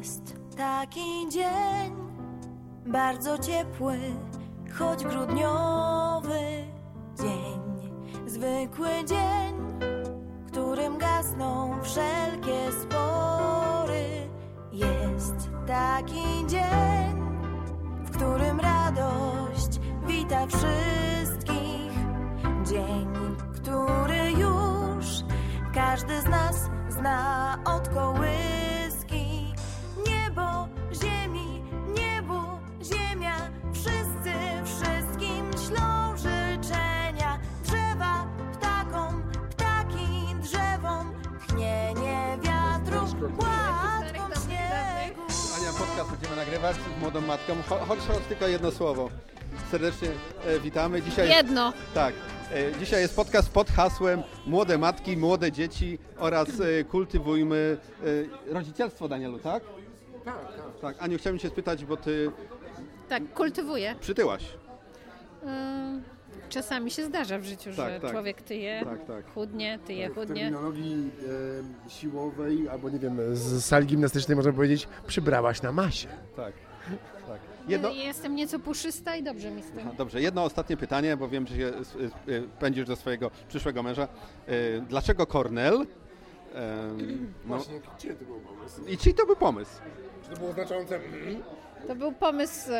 Jest taki dzień, bardzo ciepły, choć grudniowy dzień. Zwykły dzień, którym gasną wszelkie spory. Jest taki dzień, w którym radość wita wszystkich. Dzień, który już każdy z nas zna od kołyski. Nagrywać z młodą matką. Cho- Chodź, chodź tylko jedno słowo. Serdecznie e, witamy. Dzisiaj, Jedno. Tak. E, dzisiaj jest podcast pod hasłem Młode matki, młode dzieci oraz e, kultywujmy e, rodzicielstwo, Danielu, tak? Tak, tak. Tak, Aniu, chciałem Cię spytać, bo Ty Tak, kultywuję. przytyłaś. Ym, Czasami się zdarza w życiu, że Tak, tak. człowiek tyje, Tak, tak. chudnie, tyje, W chudnie. terminologii e, siłowej, albo nie wiem, z sali gimnastycznej można powiedzieć, przybrałaś na masie. Tak, tak. Jedno, Jestem nieco puszysta i dobrze mi z tym. Aha, Dobrze, jedno ostatnie pytanie, bo wiem, że się e, pędzisz do swojego przyszłego męża. E, Dlaczego Cornell? Em, No, Właśnie, gdzie to był pomysł? I czyj to był pomysł? Czy to było znaczące? mm? To był pomysł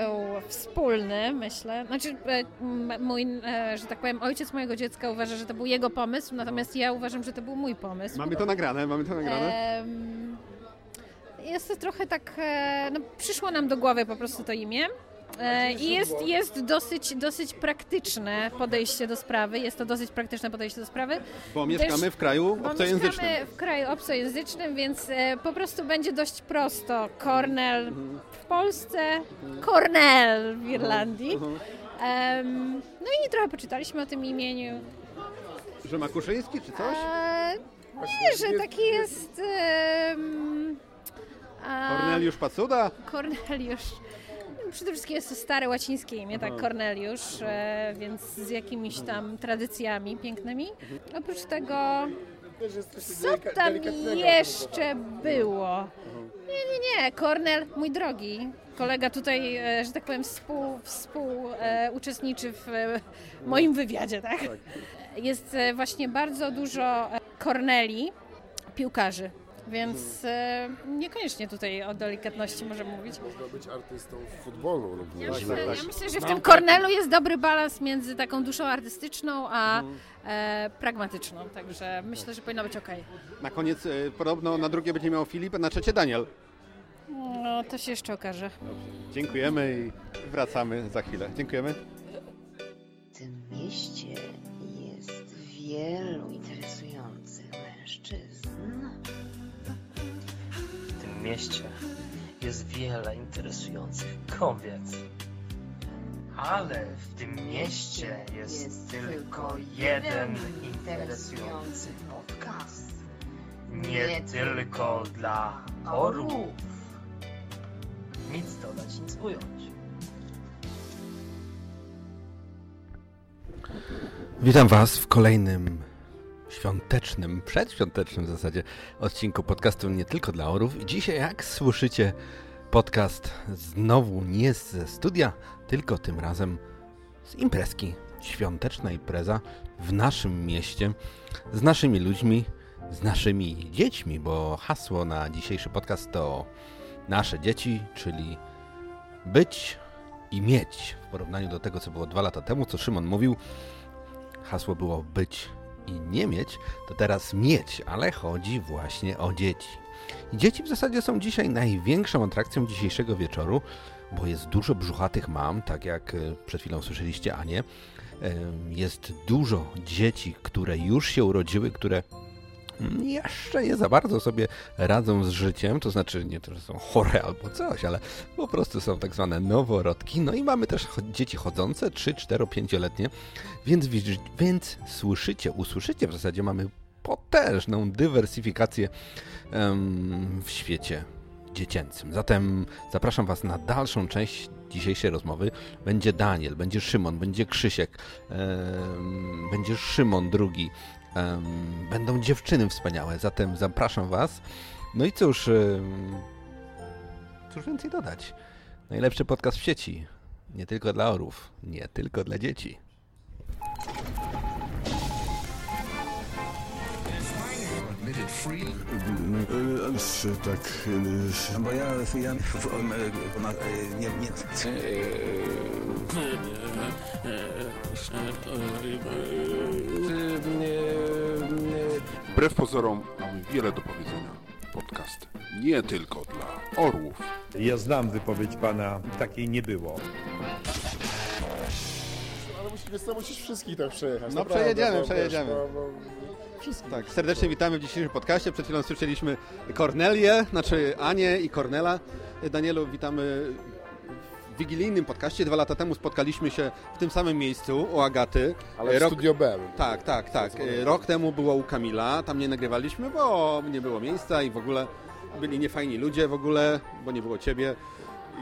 wspólny, myślę. Znaczy, e, mój, e, że tak powiem, ojciec mojego dziecka uważa, że to był jego pomysł, natomiast ja uważam, że to był mój pomysł. Mamy to nagrane, mamy to nagrane. Em, Jest to trochę tak, e, no, przyszło nam do głowy po prostu to imię. E, I jest, jest dosyć, dosyć praktyczne podejście do sprawy. Jest to dosyć praktyczne podejście do sprawy. Bo mieszkamy w kraju obcojęzycznym. mieszkamy w kraju obcojęzycznym, więc e, po prostu będzie dość prosto. Cornell w Polsce, Cornell w Irlandii. No i trochę poczytaliśmy o tym imieniu. Że Makuszyński czy coś? E, nie, że taki jest... em, a- Korneliusz Pacuda? Corneliusz. Przede wszystkim jest to stare łacińskie imię, tak, Corneliusz, e, więc z jakimiś tam tradycjami pięknymi. Oprócz tego, jest co tam jeszcze było? Nie, nie, nie, Cornel, mój drogi, kolega tutaj, e, że tak powiem, współ, współ e, uczestniczy w e, moim wywiadzie, tak? Jest e, właśnie bardzo dużo Corneli, piłkarzy. Więc e, niekoniecznie tutaj o delikatności możemy mówić. Można być artystą w futbolu również. Ja myślę, tak, ja myślę, że w tym Cornelu jest dobry balans między taką duszą artystyczną a e, pragmatyczną. Także myślę, że powinno być ok. Na koniec e, podobno na drugie będzie miał Filip, na trzecie Daniel. No, to się jeszcze okaże. Dziękujemy i wracamy za chwilę. Dziękujemy. W tym mieście jest wielu W tym mieście jest wiele interesujących kobiet. Ale w tym mieście jest, tylko jeden interesujący podcast. Nie tylko dla orłów. Nic dodać, nic ująć. Witam Was w kolejnym świątecznym, przedświątecznym w zasadzie odcinku podcastu Nie tylko dla orów. Dzisiaj, jak słyszycie, podcast znowu nie ze studia, tylko tym razem z imprezki. Świąteczna impreza w naszym mieście, z naszymi ludźmi, z naszymi dziećmi, bo hasło na dzisiejszy podcast to nasze dzieci, czyli być i mieć. W porównaniu do tego, co było dwa lata temu, co Szymon mówił, hasło było być i nie mieć, to teraz mieć, ale chodzi właśnie o dzieci. I dzieci w zasadzie są dzisiaj największą atrakcją dzisiejszego wieczoru, bo jest dużo brzuchatych mam, tak jak e, przed chwilą słyszeliście Anię. Em, Jest dużo dzieci, które już się urodziły, które jeszcze nie za bardzo sobie radzą z życiem, to znaczy nie to, że są chore albo coś, ale po prostu są tak zwane noworodki. No i mamy też dzieci chodzące, 3, 4, 5-letnie, więc, więc słyszycie, usłyszycie w zasadzie mamy potężną dywersyfikację em, w świecie dziecięcym. Zatem zapraszam Was na dalszą część dzisiejszej rozmowy. Będzie Daniel, będzie Szymon, będzie Krzysiek, em, będzie Szymon drugi. Będą dziewczyny wspaniałe, zatem zapraszam Was. No i cóż, cóż więcej dodać? Najlepszy podcast w sieci. Nie tylko dla orów, nie tylko dla dzieci. Tak. No bo ja, ja na, nie, nie, Wbrew pozorom mamy wiele do powiedzenia. Podcast nie tylko dla orłów. Ja znam wypowiedź pana, takiej nie było. Ale musisz, wiesz co, musisz wszystkich tak przejechać. No, naprawdę, przejedziemy, bo, przejedziemy. Wiesz, bo, bo wszystkich. Tak, serdecznie witamy w dzisiejszym podcaście. Przed chwilą słyszeliśmy Kornelię, znaczy Anię i Kornela. Danielu, witamy wigilijnym podcaście. Dwa lata temu spotkaliśmy się w tym samym miejscu u Agaty. Ale w Rok- Studio B. Tak, tak, tak. E, Rok temu było u Kamila, tam nie nagrywaliśmy, bo nie było miejsca i w ogóle byli niefajni ludzie w ogóle, bo nie było ciebie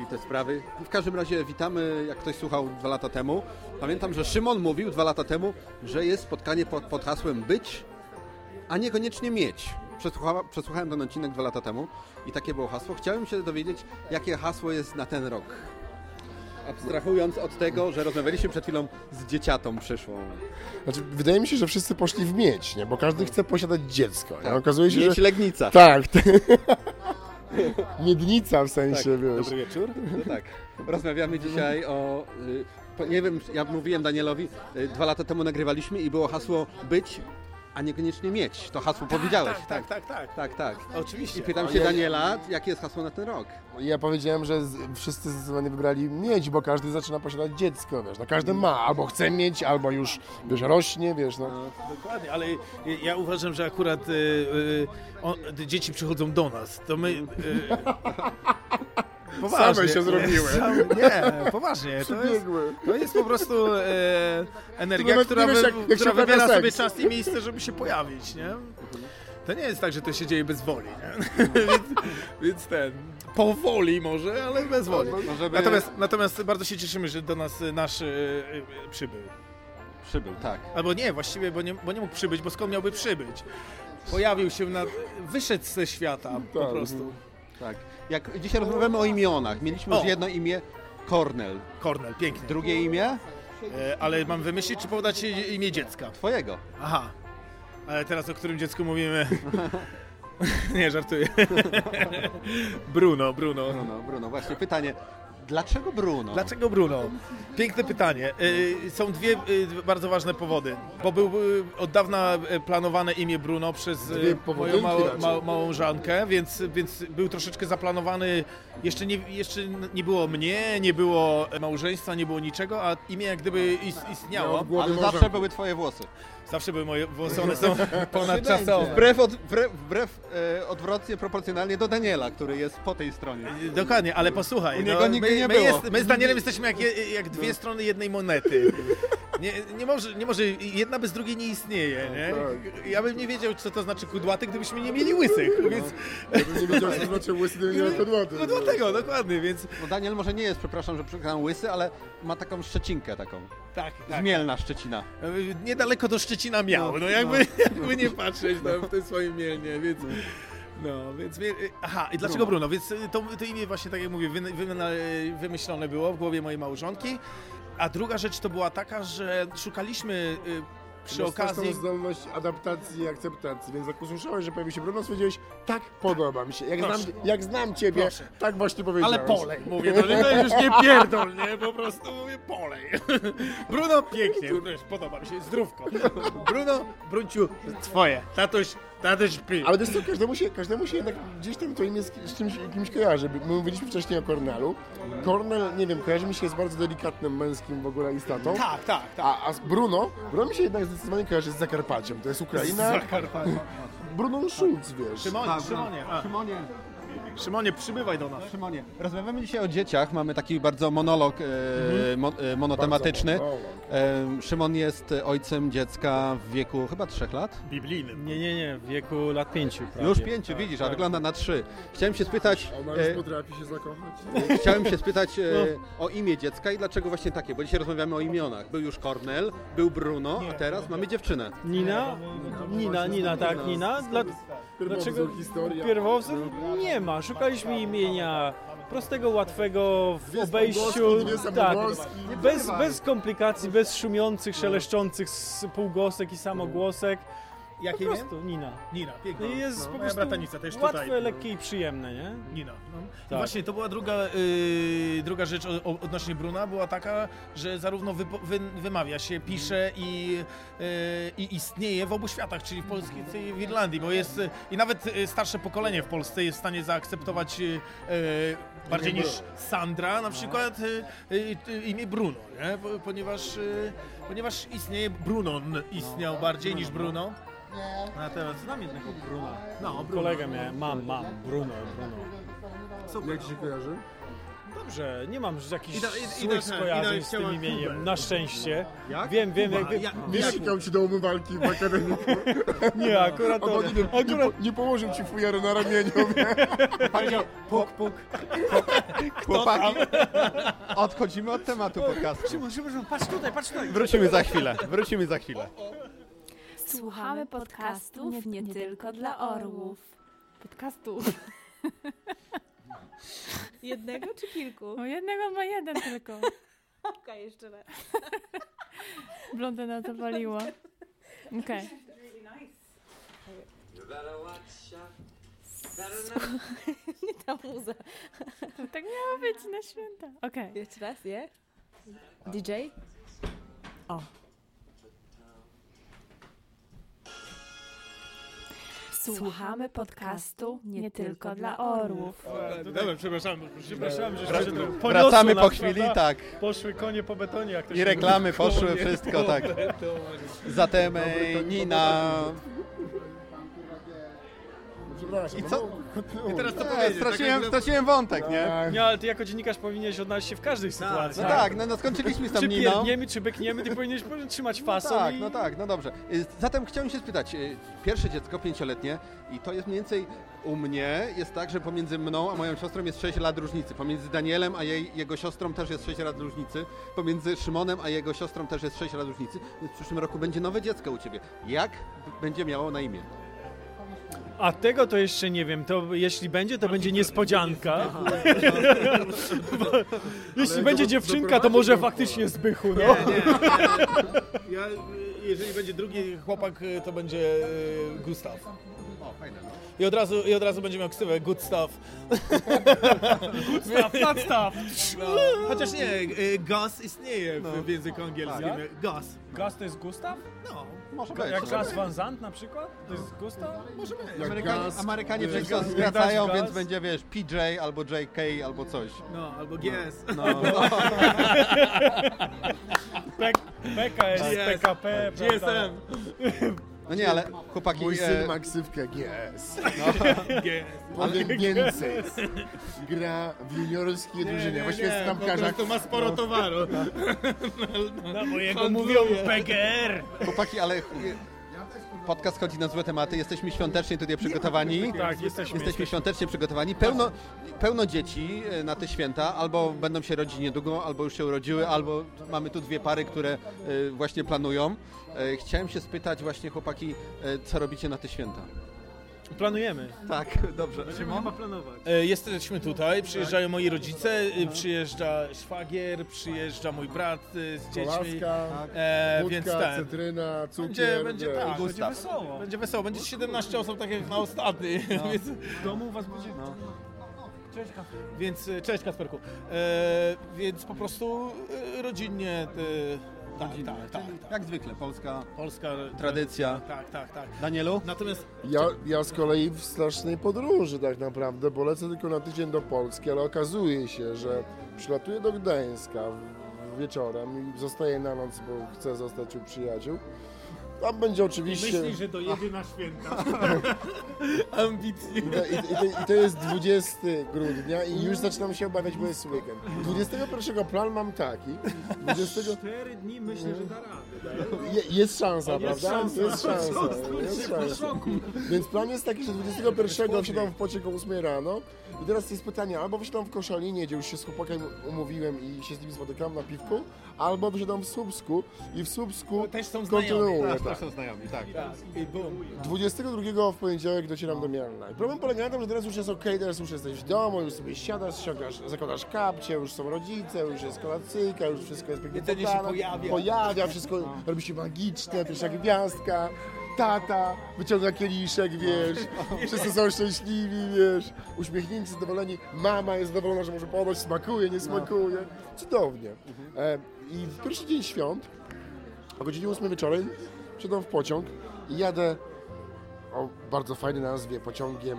i te sprawy. W każdym razie witamy, jak ktoś słuchał dwa lata temu. Pamiętam, że Szymon mówił dwa lata temu, że jest spotkanie pod, pod hasłem być, a niekoniecznie mieć. Przesłucha, przesłuchałem ten odcinek dwa lata temu i takie było hasło. Chciałem się dowiedzieć, jakie hasło jest na ten rok. Abstrahując od tego, że rozmawialiśmy przed chwilą z dzieciatą przyszłą. Znaczy, wydaje mi się, że wszyscy poszli w mieć, nie? bo każdy chce posiadać dziecko. Nie? Okazuje się, Mieć że... Legnica. Tak. Miednica w sensie, wiesz. Dobry wieczór. No tak. Rozmawiamy dzisiaj o. y, Nie wiem, ja mówiłem Danielowi, y, dwa lata temu nagrywaliśmy i było hasło być, a niekoniecznie mieć. To hasło powiedziałeś. Tak, tak, tak. tak, tak. Oczywiście. I pytam się Daniela, jakie jest hasło na ten rok? Ja powiedziałem, że z, wszyscy zdecydowanie wybrali mieć, bo każdy zaczyna posiadać dziecko, wiesz. No każdy ma, albo chce mieć, albo już, wiesz, rośnie, wiesz, no. Dokładnie, ale ja uważam, że akurat y, y, on, dzieci przychodzą do nas, to my... Y, poważnie. Same się zrobiły. Sam, nie, poważnie. To jest, to jest po prostu e, energia, nawet która, wy, jak- jak która wybiera sobie seks. czas i miejsce, żeby się pojawić, nie? To nie jest tak, że to się dzieje bez woli, nie? więc, więc ten, powoli może, ale bez woli. No, żeby- Natomiast, natomiast bardzo się cieszymy, że do nas e, nasz e, e, przybył. Przybył, tak. Albo nie, właściwie, bo nie, bo nie mógł przybyć, bo skąd miałby przybyć? Pojawił się na... wyszedł ze świata po Tak. prostu. Tak. Jak dzisiaj rozmawiamy o imionach, mieliśmy O. już jedno imię Kornel. Kornel, pięknie. Drugie imię? E, ale mam wymyślić, czy podać imię dziecka? Twojego. Aha. Ale teraz o którym dziecku mówimy? Nie, żartuję. Bruno, Bruno. Bruno, Bruno. Właśnie pytanie. Dlaczego Bruno? Dlaczego Bruno? Piękne pytanie. Y, Są dwie y, bardzo ważne powody. Bo był y, od dawna planowane imię Bruno przez moją małą, raczej. ma, małżonkę, więc, więc był troszeczkę zaplanowany. Jeszcze nie, jeszcze nie było mnie, nie było małżeństwa, nie było niczego, a imię jak gdyby is- istniało. Ale zawsze były twoje włosy. Zawsze były moje włosy, one są ponadczasowe. Wbrew, od, wbrew, wbrew e, odwrotnie proporcjonalnie do Daniela, który jest po tej stronie. Dokładnie, ale posłuchaj. U niego no, nigdy my, nie my, było. jest, my z Danielem jesteśmy jak, je- jak dwie strony jednej monety. Nie, nie, może, nie może, jedna bez drugiej nie istnieje, nie? Ja bym nie wiedział, co to znaczy kudłaty, gdybyśmy nie mieli łysych, więc... Ja bym nie wiedział, co to znaczy łysy, gdybym nie miał podłoty. No dlatego, dokładnie, więc... No Daniel może nie jest, przepraszam, że przekręcam łysy, ale ma taką szczecinkę taką. Tak, tak. Zmielna Szczecina. Niedaleko do Szczecina miał, no jakby, jakby nie patrzeć tam w tej swojej mielnie, więc... No, więc... Aha, i dlaczego Bruno? Więc to, to imię właśnie, tak jak mówię, wy, wy, wymyślone było w głowie mojej małżonki. A druga rzecz to była taka, że szukaliśmy y, przy okazji... zdolność adaptacji i akceptacji, więc jak usłyszałeś, że pojawił się Bruno, stwierdziłeś, tak, podoba mi się. Jak, znam, Proszę. jak znam ciebie, Proszę. tak właśnie powiedziałeś. Ale polej, mówię, no nie to już nie pierdol, nie, po prostu mówię polej. Bruno, pięknie, wiesz, podoba mi się, zdrówko. Bruno, Brunciu, twoje, tatuś, tatuś pi. Ale wiesz co, każdemu się, każdemu się jednak gdzieś tam to imię z, z czymś kimś kojarzy. My mówiliśmy wcześniej o Cornelu. Cornel, nie wiem, kojarzy mi się z bardzo delikatnym, męskim w ogóle istotą. Tak, tak, tak. A, a z Bruno, Bruno mi się jednak zdecydowanie kojarzy z Zakarpaciem. To jest Ukraina. Zakarpacie. Bruno Schulz, wiesz. Szymonie, Szymonie, a, Szymonie, Szymonie, przybywaj do nas. Szymonie. Rozmawiamy dzisiaj o dzieciach. Mamy taki bardzo monolog e, mo, e, monotematyczny. Bardzo E, Szymon jest ojcem dziecka w wieku chyba trzech lat. Biblijnym. Nie, nie, nie, w wieku lat pięciu prawie. Już pięciu, widzisz, a wygląda na trzy. Chciałem się spytać, Ona już e, potrafi się zakochać. chciałem się spytać e, o imię dziecka i dlaczego właśnie takie, bo dzisiaj rozmawiamy o imionach. Był już Kornel, był Bruno, a teraz mamy dziewczynę. Nina? Nina, Nina, tak, Nina. Dla, dlaczego historia. pierwowzór? Nie ma. Szukaliśmy imienia prostego, łatwego w obejściu. Tak, bez, bez komplikacji, bez szumiących, szeleszczących z półgłosek i samogłosek. Jakie po imię? prostu Nina. Nina, piękna. I jest no, po moja prostu bratanica też łatwe, tutaj. lekkie i przyjemne, nie? Nina. No. I Tak. właśnie to była druga, y, druga rzecz o, o, odnośnie Bruna, była taka, że zarówno wypo, wy, wymawia się, pisze i, y, i istnieje w obu światach, czyli w Polsce i w Irlandii, bo jest i nawet y, starsze pokolenie w Polsce jest w stanie zaakceptować y, y, bardziej Imię niż Sandra na przykład y, imię Bruno, nie? Po- ponieważ, ponieważ istnieje Brunon, istniał bardziej niż Bruno. A teraz Znam jednego Bruna. No, Bruno. Kolegę miałem, mam, mam, Bruno, Bruno. Jak ci się kojarzy? Dobrze, nie mam jakichś I da- i- i złych skojarzeń z tym imieniem, Kubę. na szczęście. Jak? Wiem, wiem, Kuba, jak, ja- Nie sikał ci do umywalki w akademiku. Nie, akurat to... Albo nie, wiem, nie, Akurat po, nie położył ci fujaru na ramieniu. puk, puk. Chłopaki, odchodzimy od tematu podcastu. Szymon, Szymon, Szymon, patrz tutaj, patrz tutaj. Wrócimy za chwilę, wrócimy za chwilę. Słuchamy podcastów nie tylko dla orłów. Podcastu. Jednego czy kilku? No jednego ma jeden tylko. Okej, jeszcze raz. Blondyna zapaliła. Okej. Nie ta muza. To tak miało być na święta. Okej. Jeszcze raz, je? DJ? O. Słuchamy podcastu nie tylko dla orłów. Dobra, przepraszam. Przepraszam, że się to poniosło wracamy po chwili, prawda? tak. Poszły konie po betonie, jak to się I reklamy poszły, Konie wszystko, tak. Zatem e, Nina... Przepraszam. I co? I teraz to E, powiedzieć. straciłem, tak, straciłem wątek, nie? Tak. Nie, ale ty jako dziennikarz powinieneś odnaleźć się w każdej sytuacji. No tak, no, no skończyliśmy z tą Czy Niną. pierdniemy, czy bykniemy, ty powinieneś trzymać fason Tak, i... no tak, no dobrze. Y, Zatem chciałem się spytać, y, pierwsze dziecko, pięcioletnie, i to jest mniej więcej u mnie, jest tak, że pomiędzy mną a moją siostrą jest 6 lat różnicy. Pomiędzy Danielem a jej, jego siostrą też jest 6 lat różnicy. Pomiędzy Szymonem a jego siostrą też jest 6 lat różnicy. Więc w przyszłym roku będzie nowe dziecko u ciebie. Jak b- będzie miało na imię? A tego to jeszcze nie wiem, to jeśli będzie, to będzie niespodzianka. jeśli będzie dziewczynka, to może faktycznie Zbychu, no. Nie, nie. Ja, jeżeli będzie drugi chłopak, to będzie y, Gustaw. I od razu, i od razu będzie miał ksywę Good Stuff. Staw, bad staw. No. Chociaż nie, y, Gus istnieje w, w języku angielskim. Tak? Gus. Gaz to jest Gustaw? No, Może Jak Gaz Van Zandt na przykład? To jest Gustaw? może być. Amerykanie, gaz, Amerykanie y, wszystko gaz- skracają, gaz. więc będzie, wiesz, PJ albo JK albo coś. No, albo GS. No, P- PKS, GS. PKP, prawda? GSM. No nie, ale chłopaki... Mój e, syn ma ksywkę GS. GS. Powiem więcej. Gra w juniorskiej drużynie, właściwie jest po bramkarzach. prostu ma sporo towaru. No bo jego mówią PGR. Chłopaki, ale podcast chodzi na złe tematy, jesteśmy świątecznie tutaj przygotowani. Tak, jesteśmy. Jesteśmy świątecznie przygotowani. Pełno, pełno dzieci e, na te święta, albo będą się rodzić niedługo, albo już się urodziły, albo mamy tu dwie pary, które e, właśnie planują. E, Chciałem się spytać właśnie chłopaki, co robicie na te święta? Planujemy. Tak, dobrze. Będziemy chyba planować. E, Jesteśmy tutaj, przyjeżdżają moi rodzice, e, przyjeżdża szwagier, przyjeżdża mój brat e, z dziećmi. Kolaska, E, wódka, więc ten. cytryna, cukier. Będzie, będzie wiesz. tak, będzie Będzie wesoło. Będzie wesoło, będzie 17 osób, tak jak na ostatni. Więc, W domu u was będzie... No. Cześć, kafe. więc e, cześć Kasperku. E, więc po prostu e, rodzinnie. E, tak, tak, tak, tak. Jak zwykle, polska Polska tradycja. Tak, tak, tak. Danielu? Natomiast Ja, ja z kolei w strasznej podróży tak naprawdę, bo lecę tylko na tydzień do Polski, ale okazuje się, że przylatuję do Gdańska wieczorem i zostaję na noc, bo chcę zostać u przyjaciół. Tam będzie oczywiście... myśli, że dojedzie na święta. Ambitnie. I to, i, i, to, I to jest 20 grudnia i już zaczynam się obawiać, bo jest weekend. 21 plan mam taki. 20... Cztery dni myślę, że da radę. Je, jest szansa, Jest prawda? szansa. Jest szansa. Jest szansa. Więc plan jest taki, że 21 wsiadam w pociąg o 8 rano i teraz jest pytanie, albo wysiadam w Koszalinie, gdzie już się z chłopakiem umówiłem i się z nim spotykam na piwku, albo wysiadam w Słupsku i w Słupsku Też są kontynuuję. znajomi. też są znajomi, tak. I bum. 22 w poniedziałek docieram do Mielna. I problem polega na tym, że teraz już jest ok, teraz już jesteś w domu, już sobie siadasz, ściągasz, zakładasz kapcie, już są rodzice, już jest kolacyjka, już wszystko jest pięknie się pojawia. Pojawia, wszystko robi się magiczne, pierwsza gwiazdka, tata wyciąga kieliszek, wiesz, wszyscy są szczęśliwi, wiesz, uśmiechnięci, zadowoleni, mama jest zadowolona, że może podać, smakuje, nie smakuje, cudownie. E, I w pierwszy dzień świąt, o godzinie 8 wieczorem, siadam w pociąg i jadę o bardzo fajnej nazwie, pociągiem,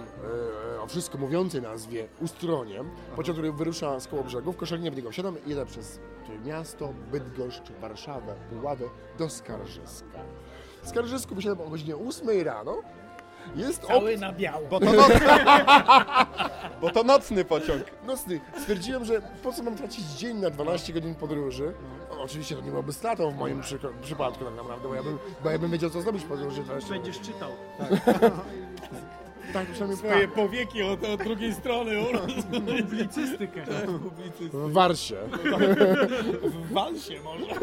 e, o wszystko mówiącej nazwie Ustroniem. Pociąg, który wyrusza z koło brzegu, w Koszalinie w niego wsiadam. I jedę przez miasto, Bydgoszcz, Warszawę, Puławę do Skarżyska. W Skarżysku wysiadam o godzinie 8 rano. Jest Cały op- na biało. Bo to nocny, bo to nocny pociąg. Nocny. Stwierdziłem, że po co mam tracić dzień na 12 godzin podróży. O, oczywiście to nie byłoby stratą w moim przyko- przypadku tak naprawdę, bo ja bym, bo ja bym wiedział co zrobić w podróży. Będziesz czytał. Tak, przynajmniej Swoje tak. powieki od, od drugiej strony. Publicystykę. W Warsie. W walsie może.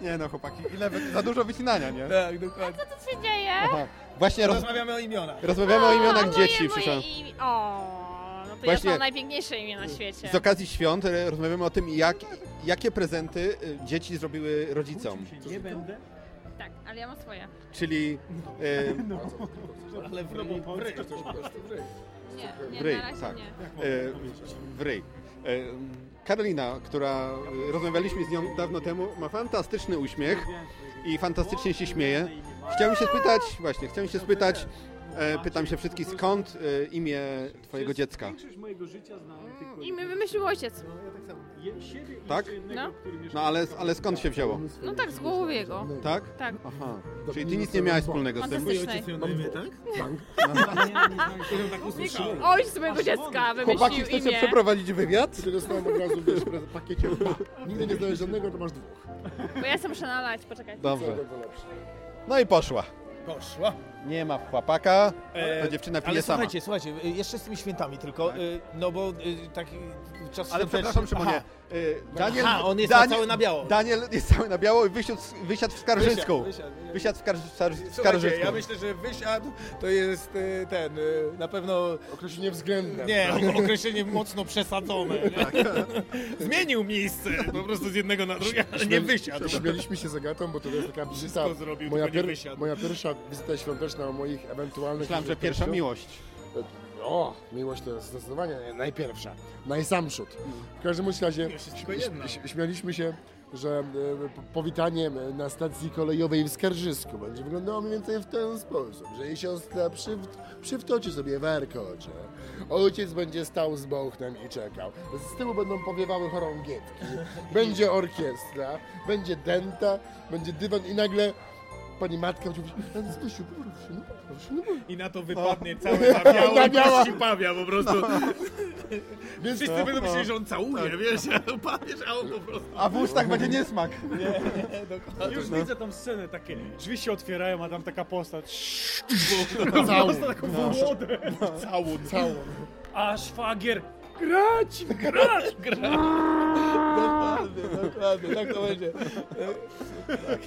Nie no, chłopaki, ile wy... za dużo wycinania, nie? Tak, dokładnie. Co się dzieje? Aha. Właśnie roz... Rozmawiamy o imionach. rozmawiamy o imionach moje, dzieci, moje przyszłam. Imi... O, no to Właśnie- ja są najpiękniejsze imię na świecie. Z okazji świąt e, rozmawiamy o tym, jak, jakie prezenty e, dzieci zrobiły rodzicom. Nie będę. Tak, ale ja mam swoje. Czyli e, Ale w ryj, w ryj. Nie, nie, w ryj, na razie tak. nie. E, w ryj. E, Karolina, która e, rozmawialiśmy z nią dawno temu, ma fantastyczny uśmiech i fantastycznie się śmieje. Chciałem się spytać, właśnie, chciałem się spytać, pytam się wszystkich, skąd e, imię twojego dziecka? Większość mojego życia znałem tylko Imię wymyślił ojciec. i Tak? jednego, No. No ale, ale skąd się wzięło? No tak, z głowy jego. Tak? Tak. Aha. Czyli ty nic nie miałeś wspólnego z tym? Fantastycznej. miał na imię, tak? Ojciec mojego dziecka Chłopaki, wymyślił chcecie imię. przeprowadzić wywiad? Ty dostałem od razu wiesz, w pakiecie. Nigdy nie znałeś żadnego, to masz dwóch. Bo ja chcę muszę nalać, poczekaj. Dobrze. No i poszła. Poszła. Nie ma chłopaka, E, to dziewczyna pije Ale sama. słuchajcie, słuchajcie, y, jeszcze z tymi świętami tylko, y, no bo y, tak y, czas Ale przepraszam Szymonie, Aha. y, Daniel, Aha, on jest Daniel, cały na biało. Daniel jest cały na biało i wysiadł, wysiadł w Skarżysku. Wysiadł, wysiadł. Wysiadł w, Skar, w Słuchajcie, Skarżysku. ja myślę, że wysiadł to jest y, ten, y, na pewno, Określenie względne. nie, określenie mocno przesadzone. Nie? Zmienił miejsce po prostu z jednego na drugie, ale nie wysiadł. Śmieliśmy się z Agatą, bo to jest taka wizyta. Wszystko zrobił, moja, tylko nie wysiadł. moja pierwsza wizyta świąteczna o moich ewentualnych... Myślałem, że pierwsza miłość. O, miłość to jest zdecydowanie najpierwsza. Najsamszut. W każdym razie śmialiśmy się, że e, powitanie na stacji kolejowej w Skarżysku będzie wyglądało mniej więcej w ten sposób, że jej siostra przy, przywtoczy sobie warkocze, ojciec będzie stał z bochnem i czekał, z tyłu będą powiewały chorągiewki, będzie orkiestra, będzie denta, będzie dywan i nagle pani matka będzie mówić, "Ale Zbysiu, no no porusz się". I na to wypadnie cały na biało Na i pawia po prostu. Więc Wszyscy będą myśleli, że on całuje, wiesz, a upadniesz, a on po prostu... A w ustach będzie niesmak. Już widzę tą scenę, takie drzwi się otwierają, a tam taka postać. Całą. taką wodę. Całun. Całą. A szwagier, grać, grać, grać. Dokładnie, dokładnie, tak to będzie.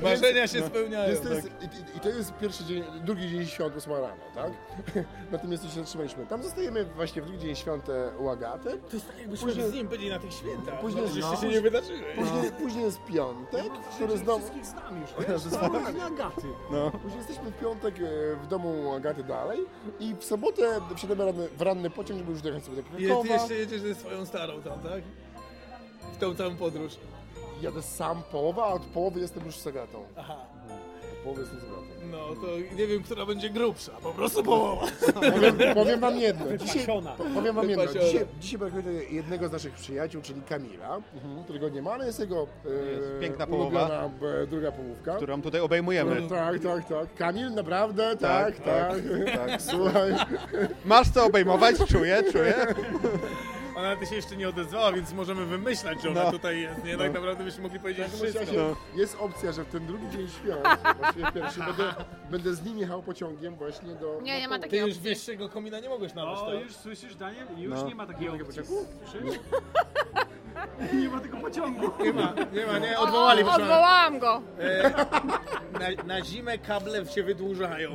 Marzenia się spełniają. Więc to jest, tak. i, I to jest pierwszy dzień, drugi dzień świąt 8 rano, tak? Na tym miejscu się zatrzymaliśmy. Tam zostajemy właśnie w drugi dzień świąt e, u Agaty. To jest tak jakbyśmy Później- z nim byli na tych świętach. Później- jeszcze no. się nie wydarzyły. Później, później jest piątek, który znowu... Wszystkich znam już. Całe dni Agaty. No. Później jesteśmy w piątek e, w domu u Agaty dalej i w sobotę wsiadamy ranny, w ranny pociąg, żeby już dojechać sobie do I ty Krakowa. jeszcze jedziesz ze swoją starą tam, tak? W tą całą podróż. Jadę sam połowa, a od połowy jestem już z Agatą. Aha. Od połowy jestem z Agatą. No to nie wiem, która będzie grubsza, po prostu połowa. Powiem, powiem wam jedno. Dzisiaj, Wypasiona. po- powiem wam jedno. Wypasiona. Dzisiaj, dzisiaj brakuje jednego z naszych przyjaciół, czyli Kamila, którego nie ma, ale jest jego e, Jest piękna połowa. ulubiona, e, druga połówka. Którą tutaj obejmujemy. No, tak, tak, tak. Kamil, naprawdę, tak, Tak, tak. tak, tak. Słuchaj, Masz co obejmować? Czuję, czuję. Ona ty się jeszcze nie odezwała, więc możemy wymyślać, że ona No. tutaj jest, nie? Tak naprawdę byśmy mogli powiedzieć każdym wszystko. razie jest opcja, że w ten drugi dzień świąt, właściwie pierwszy, będę, będę z nim jechał pociągiem właśnie do... Nie, nie ma Ty takiej już opcji. wyższego komina nie mogłeś naleźć, O, tak? już słyszysz, Daniel? Już No. nie ma takiego pociągu. Słyszysz? Nie ma tego pociągu. Nie ma, nie ma, nie, odwołali. proszę pana. Odwołałam go. E, na, na zimę kable się wydłużają.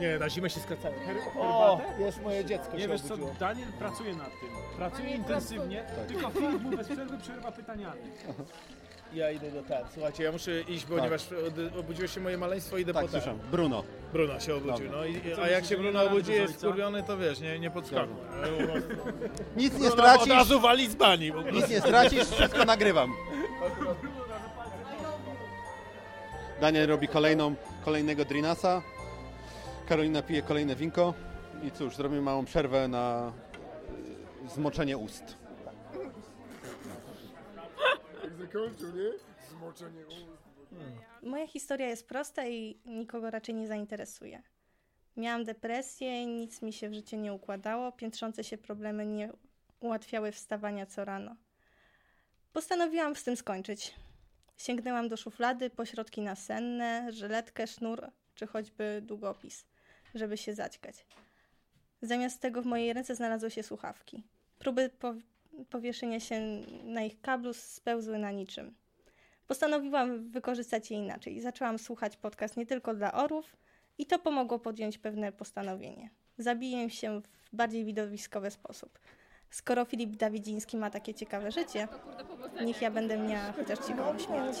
Nie, na zimę się skracają. O, jest moje dziecko Nie się wiesz co, obudziło. Daniel pracuje nad tym. Pracuje intensywnie, tylko Filip mu bez przerwy przerywa pytaniami. Ja idę do tak. Słuchajcie, ja muszę iść, ponieważ od, obudziło się moje maleństwo idę Tak, po ten. słyszę. Bruno. Bruno się obudził. Dobra. No i, a jak myślisz, się że Bruno ma obudzi, jest ojca? skurwiony, to wiesz, nie, nie podskakuj. Nic nie Bruno stracisz. Od razu wali z bani. Nic nie stracisz, wszystko nagrywam. Daniel robi kolejną, kolejnego drinasa. Karolina pije kolejne winko. I cóż, zrobimy małą przerwę na zmoczenie ust. Zakończył, nie? Zmoczenie ust. Moja historia jest prosta i nikogo raczej nie zainteresuje. Miałam depresję, nic mi się w życiu nie układało, piętrzące się problemy nie ułatwiały wstawania co rano. Postanowiłam z tym skończyć. Sięgnęłam do szuflady po środki nasenne, żyletkę, sznur czy choćby długopis, żeby się zaćkać. Zamiast tego w mojej ręce znalazły się słuchawki. Próby po powieszenia się na ich kablu spełzły na niczym. Postanowiłam wykorzystać je inaczej. Zaczęłam słuchać podcast nie tylko dla orów i to pomogło podjąć pewne postanowienie. Zabiję się w bardziej widowiskowy sposób. Skoro Filip Dawidziński ma takie ciekawe życie, niech ja będę miała chociaż ciekawą śmierć.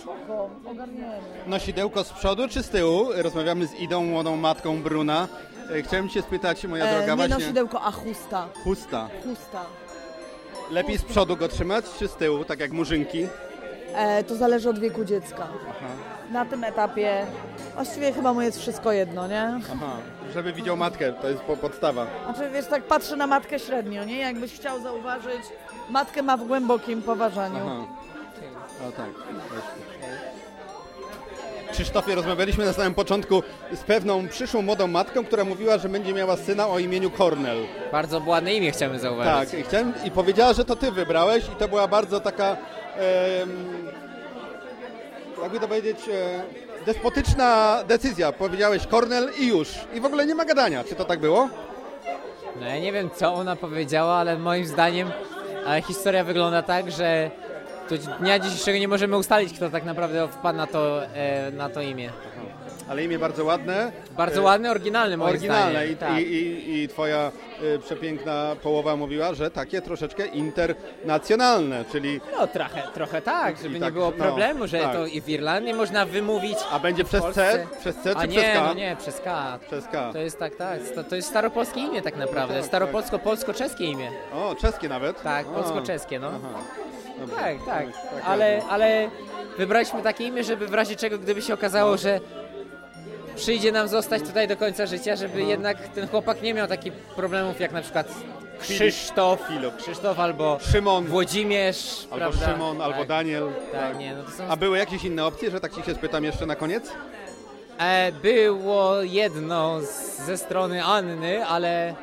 Nosidełko z przodu czy z tyłu? Rozmawiamy z Idą, młodą matką Bruna. E, Chciałem cię spytać, moja E, droga, nie właśnie... nosidełko, a chusta. Chusta. Chusta. Lepiej z przodu go trzymać, czy z tyłu, tak jak murzynki? E, to zależy od wieku dziecka. Aha. Na tym etapie właściwie chyba mu jest wszystko jedno, nie? Aha. Żeby widział matkę, to jest po- podstawa. Znaczy wiesz, tak patrzę na matkę średnio, nie? Jakbyś chciał zauważyć, matkę ma w głębokim poważaniu. Aha. O tak. Krzysztofie, rozmawialiśmy na samym początku z pewną przyszłą młodą matką, która mówiła, że będzie miała syna o imieniu Cornell. Bardzo ładne imię chciałbym zauważyć. Tak, i, chciałem, i powiedziała, że to ty wybrałeś i to była bardzo taka, em, jakby to powiedzieć, e, despotyczna decyzja. Powiedziałeś Cornell i już. I w ogóle nie ma gadania. Czy to tak było? No ja nie wiem, co ona powiedziała, ale moim zdaniem historia wygląda tak, że do dnia dzisiejszego nie możemy ustalić, kto tak naprawdę wpadł na to, e, na to imię. Ale imię bardzo ładne. Bardzo E, ładne, oryginalne moim Oryginalne zdaniem. I, tak. i, i, i twoja e, przepiękna połowa mówiła, że takie troszeczkę internacjonalne, czyli... No trochę, trochę tak, żeby I nie tak, było no, problemu, że tak. to i w Irlandii można wymówić. A będzie przez C? Przez C czy A przez nie, K? no nie, przez K. Przez K. To jest tak, tak. To, to jest staropolskie imię tak naprawdę. tak, Staropolsko-polsko-czeskie imię. O, czeskie nawet? Tak, polsko-czeskie, no. Aha. Tak, tak. tak, Ale, tak. ale wybraliśmy takie imię, żeby w razie czego, gdyby się okazało, że przyjdzie nam zostać tutaj do końca życia, żeby jednak ten chłopak nie miał takich problemów jak na przykład Krzysztof, Krzysztof albo Szymon, Włodzimierz, Albo prawda? Szymon, albo Tak. Daniel. Tak, nie, no to są... A były jakieś inne opcje, że tak ci się spytam jeszcze na koniec? E, było jedno z, ze strony Anny, ale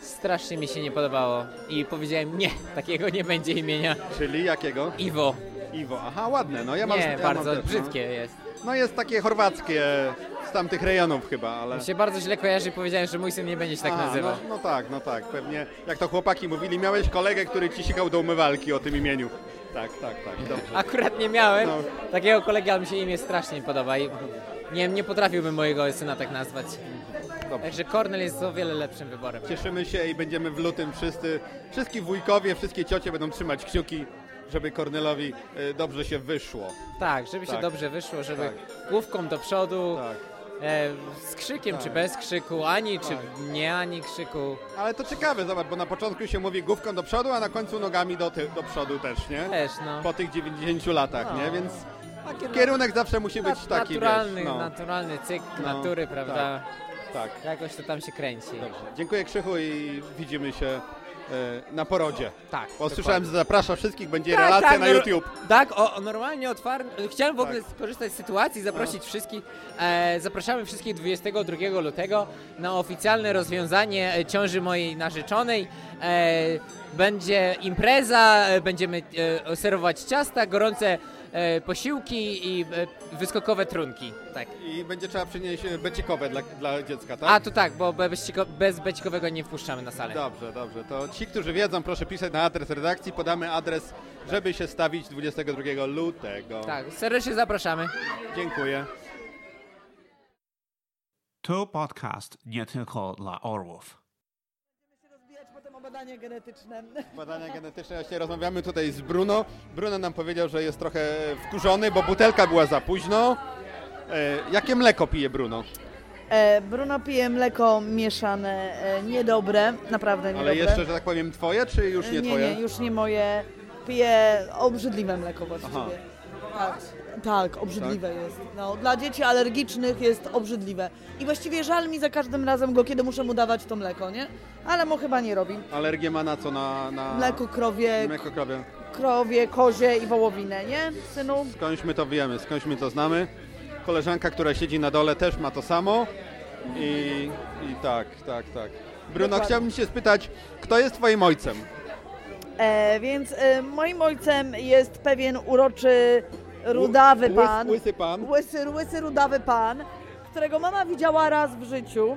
strasznie mi się nie podobało i powiedziałem nie, takiego nie będzie imienia. Czyli jakiego? Iwo. Iwo, aha, ładne. No ja mam, Nie, ja bardzo mam też, brzydkie no. jest. No jest takie chorwackie, z tamtych rejonów chyba, ale... Mi się bardzo źle kojarzy i powiedziałem, że mój syn nie będzie się tak Aha, nazywał. No, no tak, no tak, pewnie. Jak to chłopaki mówili, miałeś kolegę, który ci sikał do umywalki o tym imieniu. Tak, tak, tak, dobrze. Akurat nie miałem No. takiego kolegi, ale mi się imię strasznie nie podoba i nie, nie potrafiłbym mojego syna tak nazwać. Także Cornel jest o wiele lepszym wyborem. Cieszymy się i będziemy w lutym wszyscy, wszystkie wujkowie, wszystkie ciocie będą trzymać kciuki, żeby Kornelowi e, dobrze się wyszło. Tak, żeby się Tak. dobrze wyszło, żeby Tak. główką do przodu, e, z krzykiem Tak. czy bez krzyku, ani czy nie ani krzyku. Ale to ciekawe, zobacz, bo na początku się mówi główką do przodu, a na końcu nogami do, ty, do przodu też, nie? Też, no. Po tych 90 latach, No. nie? Więc kierunek zawsze musi być taki, naturalny, wiesz, no. naturalny cykl No, natury, prawda? Tak. Jakoś to tam się kręci. Dziękuję Krzychu i widzimy się na porodzie. Tak. Bo słyszałem, że zaprasza wszystkich, będzie Tak, relacja tak, na nor- YouTube. Tak, o, o normalnie otwarty. Chciałem w ogóle Tak. skorzystać z sytuacji, zaprosić wszystkich. E, zapraszamy wszystkich 22 lutego na oficjalne rozwiązanie e, ciąży mojej narzeczonej. E, będzie impreza, e, będziemy e, serwować ciasta, gorące e, posiłki i e, wyskokowe trunki. Tak. I będzie trzeba przynieść e, becikowe dla, dla dziecka, tak? A to tak, bo be- bezciko- bez becikowego nie wpuszczamy na salę. Dobrze, dobrze. To ci, którzy wiedzą, proszę pisać na adres redakcji. Podamy adres, żeby się stawić 22 lutego. Tak, serdecznie zapraszamy. Dziękuję. To podcast nie tylko dla orłów. Badania genetyczne. Badania genetyczne. Właśnie rozmawiamy tutaj z Bruno. Bruno nam powiedział, że jest trochę wkurzony, bo butelka była za późno. E, jakie mleko pije Bruno? E, Bruno pije mleko mieszane, e, niedobre, naprawdę niedobre. Ale jeszcze, że tak powiem, twoje, czy już nie, nie, twoje? nie, już nie moje. Piję obrzydliwe mleko właściwie. Aha. Tak, tak, obrzydliwe jest. No, dla dzieci alergicznych jest obrzydliwe. I właściwie żal mi za każdym razem go, kiedy muszę mu dawać to mleko, nie? Ale mu chyba nie robi. Alergię ma na co? Na, na... Mleko krowie, Mleko krowie. krowie, kozie i wołowinę, nie, synu? Skądś my to wiemy, skądś my to znamy. Koleżanka, która siedzi na dole też ma to samo. I, i tak, tak, tak. Bruno, Dokładnie. chciałbym się spytać, kto jest twoim ojcem? E, więc e, moim ojcem jest pewien uroczy, rudawy Łys- pan. łysy pan. Łysy, łysy, rudawy pan, którego mama widziała raz w życiu,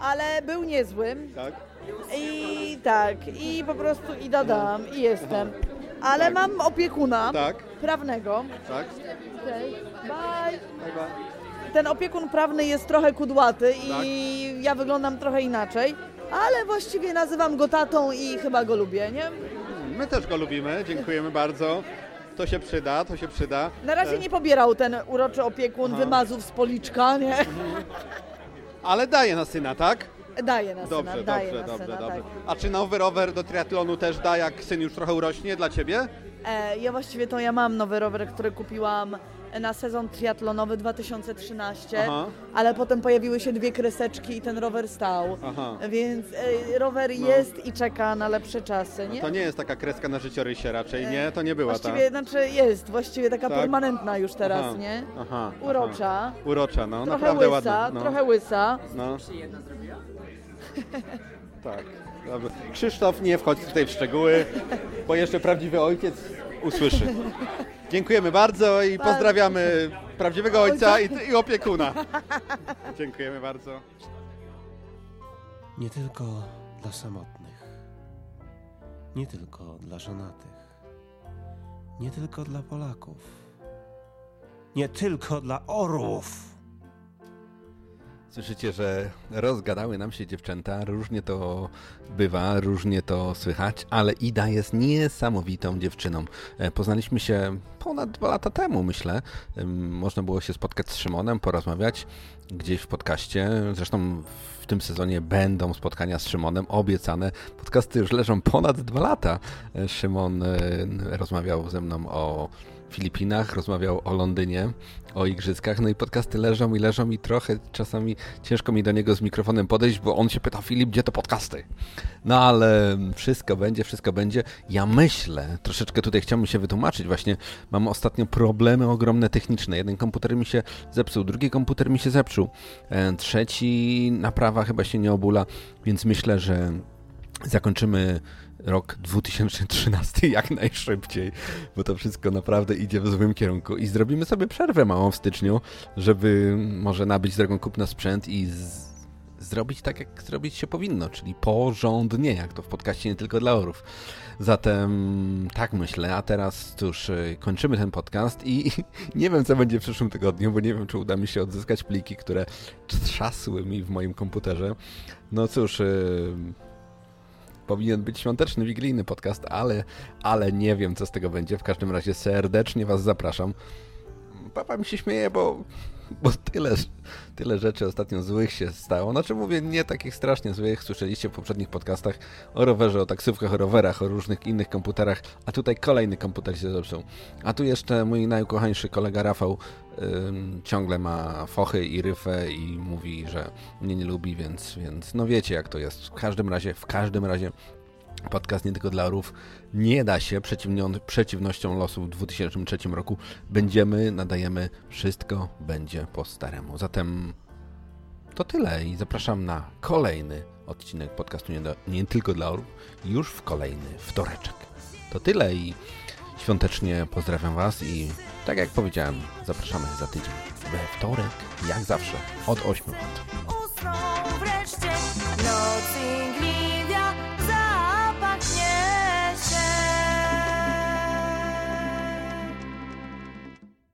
ale był niezły. Tak. I tak, i po prostu i dadam, i jestem. Ale mam opiekuna Tak. prawnego. Tak. Okej, bye. Ten opiekun prawny jest trochę kudłaty i ja wyglądam trochę inaczej, ale właściwie nazywam go tatą i chyba go lubię, nie? My też go lubimy, dziękujemy bardzo. To się przyda, to się przyda. Na razie nie pobierał ten uroczy opiekun Aha. wymazów z policzka, nie? Ale daje na syna, tak? Daje na Dobrze, syna, daje dobrze, na dobrze, syna, dobrze. tak. A czy nowy rower do triatlonu też da, jak syn już trochę urośnie dla ciebie? E, ja właściwie to ja mam nowy rower, który kupiłam na sezon triatlonowy 2013, Aha. ale potem pojawiły się dwie kreseczki i ten rower stał. Aha. Więc e, rower No. jest i czeka na lepsze czasy, nie? To nie jest taka kreska na życiorysie raczej, nie? To nie była ta. Właściwie, znaczy jest, właściwie taka Tak? permanentna już teraz, Aha, nie? Aha, Urocza. Aha. Urocza, no, Trochę naprawdę łysa, ładna. No. trochę łysa. No. Tak. Dobrze. Krzysztof, nie wchodź tutaj w szczegóły, bo jeszcze prawdziwy ojciec usłyszy. Dziękujemy bardzo i Bardzo. pozdrawiamy prawdziwego ojca i, i opiekuna. Dziękujemy bardzo. Nie tylko dla samotnych, nie tylko dla żonatych, nie tylko dla Polaków, nie tylko dla orłów. Słyszycie, że rozgadały nam się dziewczęta, różnie to bywa, różnie to słychać, ale Ida jest niesamowitą dziewczyną. E, Poznaliśmy się ponad dwa lata temu, myślę. Można było się spotkać z Szymonem, porozmawiać gdzieś w podcaście. Zresztą w tym sezonie będą spotkania z Szymonem, obiecane. Podcasty już leżą ponad dwa lata. E, Szymon e, rozmawiał ze mną o Filipinach, rozmawiał o Londynie, o igrzyskach, no i podcasty leżą i leżą i trochę czasami ciężko mi do niego z mikrofonem podejść, bo on się pyta, Filip, gdzie to podcasty? No ale wszystko będzie, wszystko będzie. Ja myślę, troszeczkę tutaj chciałbym się wytłumaczyć, właśnie mam ostatnio problemy ogromne techniczne. Jeden komputer mi się zepsuł, drugi komputer mi się zepsuł, e, trzeci naprawa chyba się nie obula, więc myślę, że zakończymy rok 2013 jak najszybciej, bo to wszystko naprawdę idzie w złym kierunku i zrobimy sobie przerwę małą w styczniu, żeby może nabyć drogą kupna sprzęt i z... zrobić tak, jak zrobić się powinno, czyli porządnie, jak to w podcaście nie tylko dla orów. Zatem tak myślę, a teraz cóż, y, kończymy ten podcast i nie wiem, co będzie w przyszłym tygodniu, bo nie wiem, czy uda mi się odzyskać pliki, które trzasły mi w moim komputerze. No cóż, y, powinien być świąteczny, wigilijny podcast, ale, ale nie wiem, co z tego będzie. W każdym razie serdecznie Was zapraszam. Papa mi się śmieje, bo, bo tyle, tyle rzeczy ostatnio złych się stało. Znaczy mówię, nie takich strasznie złych. Słyszeliście w poprzednich podcastach o rowerze, o taksówkach, o rowerach, o różnych innych komputerach, a tutaj kolejny komputer się zepsuł. A tu jeszcze mój najukochańszy kolega Rafał ciągle ma fochy i ryfę i mówi, że mnie nie lubi, więc, więc no wiecie jak to jest. W każdym razie, w każdym razie podcast nie tylko dla orów nie da się przeciwnością losu w 2003 roku. Będziemy, nadajemy, wszystko będzie po staremu. Zatem to tyle i zapraszam na kolejny odcinek podcastu nie, do, nie tylko dla orów, już w kolejny wtoreczek. To tyle i Świątecznie pozdrawiam Was i tak jak powiedziałem, zapraszamy za tydzień we wtorek, jak zawsze, od 8 lat.